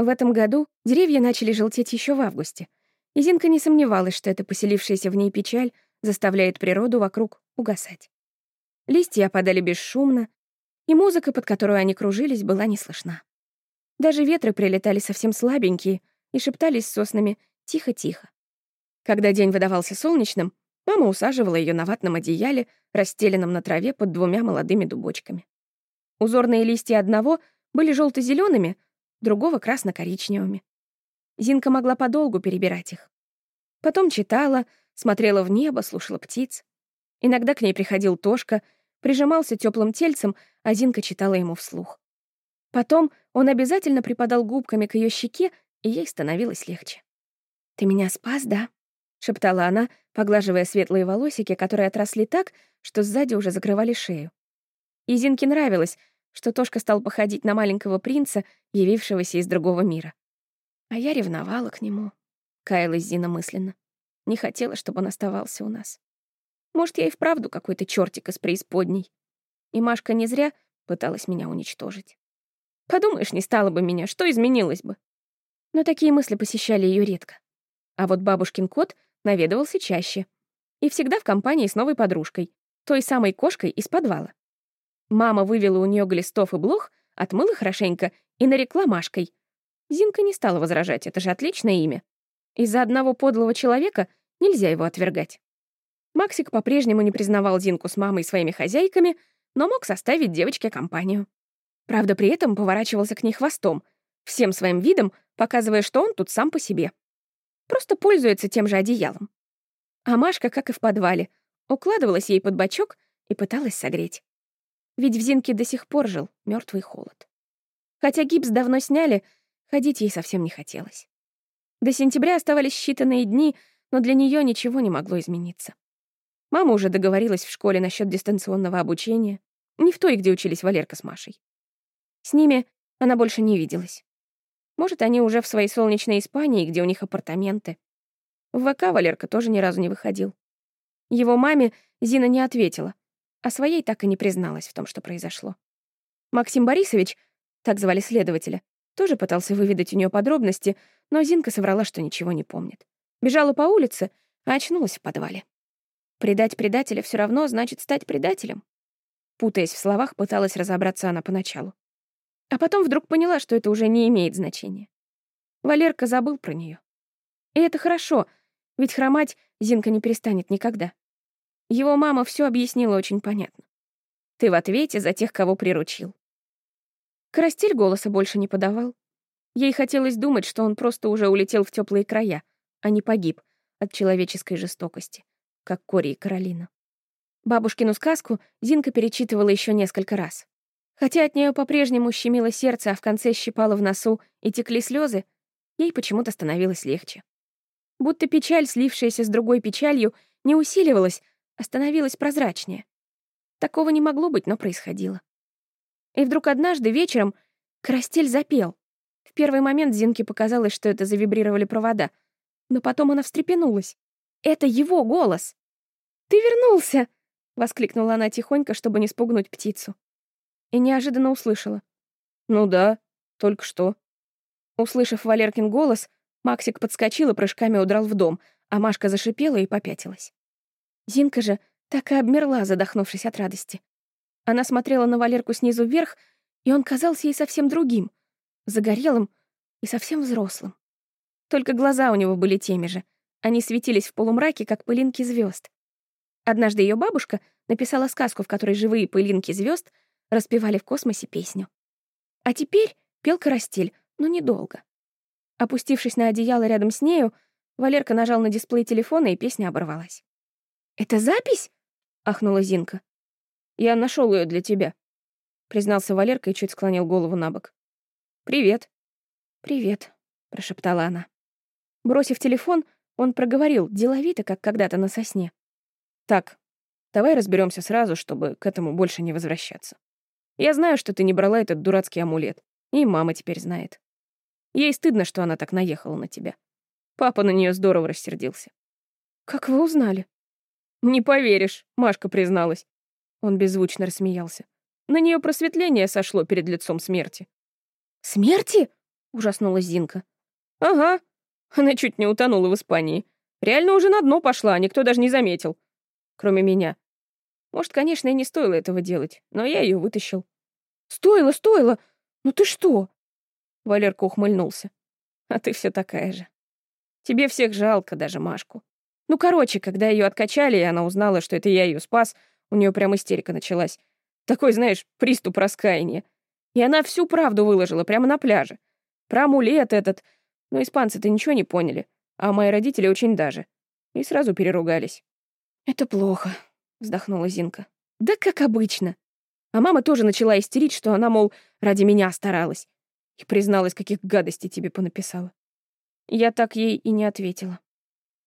В этом году деревья начали желтеть еще в августе, и Зинка не сомневалась, что эта поселившаяся в ней печаль заставляет природу вокруг угасать. Листья опадали бесшумно, и музыка, под которую они кружились, была не слышна. Даже ветры прилетали совсем слабенькие и шептались с соснами тихо-тихо. Когда день выдавался солнечным, мама усаживала ее на ватном одеяле, расстеленном на траве под двумя молодыми дубочками. Узорные листья одного были желто зелеными другого — красно-коричневыми. Зинка могла подолгу перебирать их. Потом читала, смотрела в небо, слушала птиц. Иногда к ней приходил Тошка, прижимался теплым тельцем, а Зинка читала ему вслух. Потом он обязательно припадал губками к ее щеке, и ей становилось легче. «Ты меня спас, да?» — шептала она, поглаживая светлые волосики, которые отросли так, что сзади уже закрывали шею. И Зинке нравилось, что Тошка стал походить на маленького принца, явившегося из другого мира. А я ревновала к нему, каялась Зина мысленно. Не хотела, чтобы он оставался у нас. Может, я и вправду какой-то чертик из преисподней. И Машка не зря пыталась меня уничтожить. Подумаешь, не стало бы меня, что изменилось бы? Но такие мысли посещали ее редко. А вот бабушкин кот наведывался чаще. И всегда в компании с новой подружкой, той самой кошкой из подвала. Мама вывела у нее глистов и блох, отмыла хорошенько и нарекла Машкой. Зинка не стала возражать, это же отличное имя. Из-за одного подлого человека нельзя его отвергать. Максик по-прежнему не признавал Зинку с мамой своими хозяйками, но мог составить девочке компанию. Правда, при этом поворачивался к ней хвостом, всем своим видом показывая, что он тут сам по себе. Просто пользуется тем же одеялом. А Машка, как и в подвале, укладывалась ей под бочок и пыталась согреть. Ведь в Зинке до сих пор жил мертвый холод. Хотя гипс давно сняли, ходить ей совсем не хотелось. До сентября оставались считанные дни, но для нее ничего не могло измениться. Мама уже договорилась в школе насчет дистанционного обучения, не в той, где учились Валерка с Машей. С ними она больше не виделась. Может, они уже в своей солнечной Испании, где у них апартаменты. В ВК Валерка тоже ни разу не выходил. Его маме Зина не ответила, а своей так и не призналась в том, что произошло. Максим Борисович, так звали следователя, тоже пытался выведать у нее подробности, но Зинка соврала, что ничего не помнит. Бежала по улице, а очнулась в подвале. Предать предателя все равно значит стать предателем. Путаясь в словах, пыталась разобраться она поначалу. А потом вдруг поняла, что это уже не имеет значения. Валерка забыл про нее. И это хорошо, ведь хромать Зинка не перестанет никогда. Его мама все объяснила очень понятно. Ты в ответе за тех, кого приручил. Карастель голоса больше не подавал. Ей хотелось думать, что он просто уже улетел в теплые края, а не погиб от человеческой жестокости, как Кори и Каролина. Бабушкину сказку Зинка перечитывала еще несколько раз. Хотя от нее по-прежнему щемило сердце, а в конце щипало в носу и текли слезы, ей почему-то становилось легче. Будто печаль, слившаяся с другой печалью, не усиливалась, становилась прозрачнее. Такого не могло быть, но происходило. И вдруг однажды вечером Карастель запел. В первый момент Зинке показалось, что это завибрировали провода, но потом она встрепенулась. Это его голос. «Ты вернулся!» — воскликнула она тихонько, чтобы не спугнуть птицу. И неожиданно услышала. «Ну да, только что». Услышав Валеркин голос, Максик подскочил и прыжками удрал в дом, а Машка зашипела и попятилась. Зинка же так и обмерла, задохнувшись от радости. Она смотрела на Валерку снизу вверх, и он казался ей совсем другим, загорелым и совсем взрослым. Только глаза у него были теми же. Они светились в полумраке, как пылинки звезд. Однажды ее бабушка написала сказку, в которой живые пылинки звезд распевали в космосе песню. А теперь пел карастель, но недолго. Опустившись на одеяло рядом с нею, Валерка нажал на дисплей телефона, и песня оборвалась. «Это запись?» — ахнула Зинка. «Я нашел ее для тебя», — признался Валерка и чуть склонил голову на бок. «Привет». «Привет», — прошептала она. Бросив телефон, он проговорил, деловито, как когда-то на сосне. «Так, давай разберемся сразу, чтобы к этому больше не возвращаться. Я знаю, что ты не брала этот дурацкий амулет, и мама теперь знает. Ей стыдно, что она так наехала на тебя. Папа на нее здорово рассердился. «Как вы узнали?» «Не поверишь», — Машка призналась. Он беззвучно рассмеялся. На нее просветление сошло перед лицом смерти. «Смерти?» — ужаснулась Зинка. «Ага. Она чуть не утонула в Испании. Реально уже на дно пошла, а никто даже не заметил. Кроме меня. Может, конечно, и не стоило этого делать, но я ее вытащил». «Стоило, стоило! Ну ты что?» Валерка ухмыльнулся. «А ты все такая же. Тебе всех жалко, даже Машку. Ну, короче, когда ее откачали, и она узнала, что это я ее спас, у нее прям истерика началась. Такой, знаешь, приступ раскаяния. И она всю правду выложила прямо на пляже. Про амулет этот. Но испанцы-то ничего не поняли. А мои родители очень даже. И сразу переругались. «Это плохо», — вздохнула Зинка. «Да как обычно. А мама тоже начала истерить, что она, мол, ради меня старалась. И призналась, каких гадостей тебе понаписала. Я так ей и не ответила.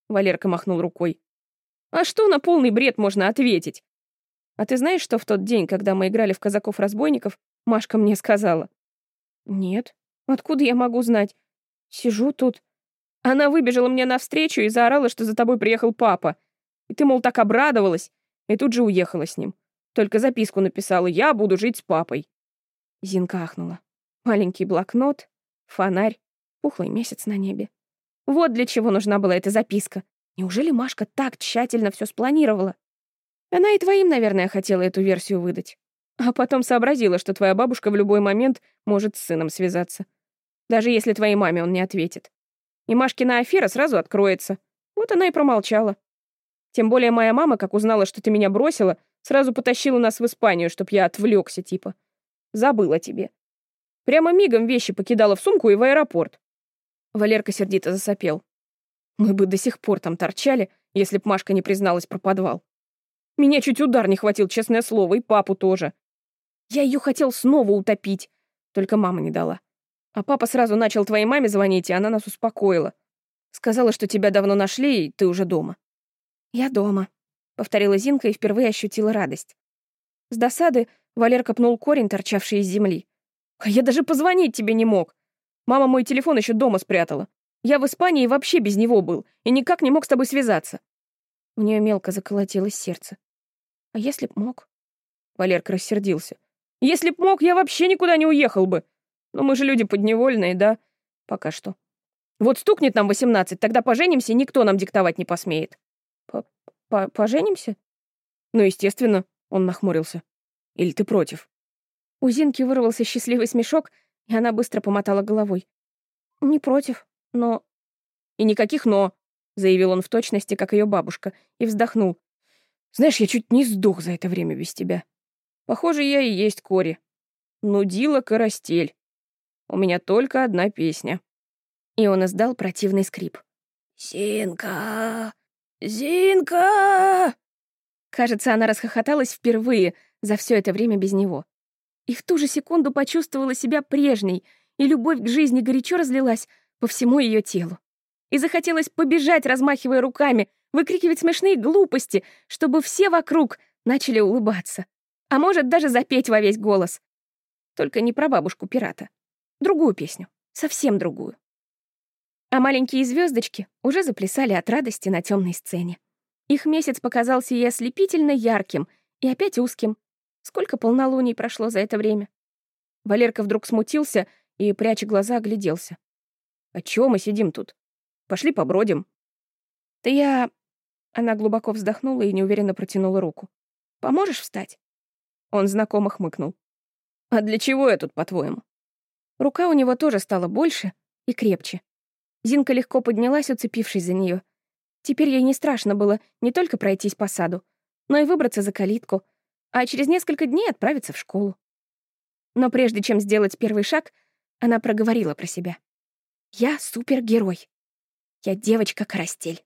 Валерка махнул рукой. А что на полный бред можно ответить? А ты знаешь, что в тот день, когда мы играли в казаков-разбойников, Машка мне сказала? Нет. Откуда я могу знать? Сижу тут. Она выбежала мне навстречу и заорала, что за тобой приехал папа. И ты, мол, так обрадовалась, и тут же уехала с ним. Только записку написала «Я буду жить с папой». Зинка ахнула. Маленький блокнот, фонарь, пухлый месяц на небе. Вот для чего нужна была эта записка. Неужели Машка так тщательно все спланировала? Она и твоим, наверное, хотела эту версию выдать. А потом сообразила, что твоя бабушка в любой момент может с сыном связаться. Даже если твоей маме он не ответит. И Машкина афера сразу откроется. Вот она и промолчала. Тем более моя мама, как узнала, что ты меня бросила, сразу потащила нас в Испанию, чтоб я отвлекся, типа. Забыла тебе. Прямо мигом вещи покидала в сумку и в аэропорт. Валерка сердито засопел. Мы бы до сих пор там торчали, если б Машка не призналась про подвал. Меня чуть удар не хватил, честное слово, и папу тоже. Я ее хотел снова утопить, только мама не дала. А папа сразу начал твоей маме звонить, и она нас успокоила. Сказала, что тебя давно нашли, и ты уже дома. Я дома, — повторила Зинка и впервые ощутила радость. С досады Валерка пнул корень, торчавший из земли. «А я даже позвонить тебе не мог. Мама мой телефон еще дома спрятала. Я в Испании вообще без него был, и никак не мог с тобой связаться». У нее мелко заколотилось сердце. А если б мог? Валерка рассердился. Если б мог, я вообще никуда не уехал бы. Но мы же люди подневольные, да? Пока что. Вот стукнет нам восемнадцать, тогда поженимся, и никто нам диктовать не посмеет. Поженимся? Ну, естественно, он нахмурился. Или ты против? У Зинки вырвался счастливый смешок, и она быстро помотала головой. Не против, но... И никаких «но», — заявил он в точности, как ее бабушка, и вздохнул. Знаешь, я чуть не сдох за это время без тебя. Похоже, я и есть Кори. Нудила карастель. У меня только одна песня. И он издал противный скрип. «Зинка! Зинка!» Кажется, она расхохоталась впервые за все это время без него. И в ту же секунду почувствовала себя прежней, и любовь к жизни горячо разлилась по всему ее телу. И захотелось побежать, размахивая руками, выкрикивать смешные глупости, чтобы все вокруг начали улыбаться. А может, даже запеть во весь голос. Только не про бабушку-пирата. Другую песню. Совсем другую. А маленькие звездочки уже заплясали от радости на темной сцене. Их месяц показался ей ослепительно ярким и опять узким. Сколько полнолуний прошло за это время? Валерка вдруг смутился и, пряча глаза, огляделся. «А чего мы сидим тут? Пошли побродим». «Да я она глубоко вздохнула и неуверенно протянула руку. «Поможешь встать?» Он знакомо хмыкнул. «А для чего я тут, по-твоему?» Рука у него тоже стала больше и крепче. Зинка легко поднялась, уцепившись за нее. Теперь ей не страшно было не только пройтись по саду, но и выбраться за калитку, а через несколько дней отправиться в школу. Но прежде чем сделать первый шаг, она проговорила про себя. «Я супергерой. Я девочка-карастель».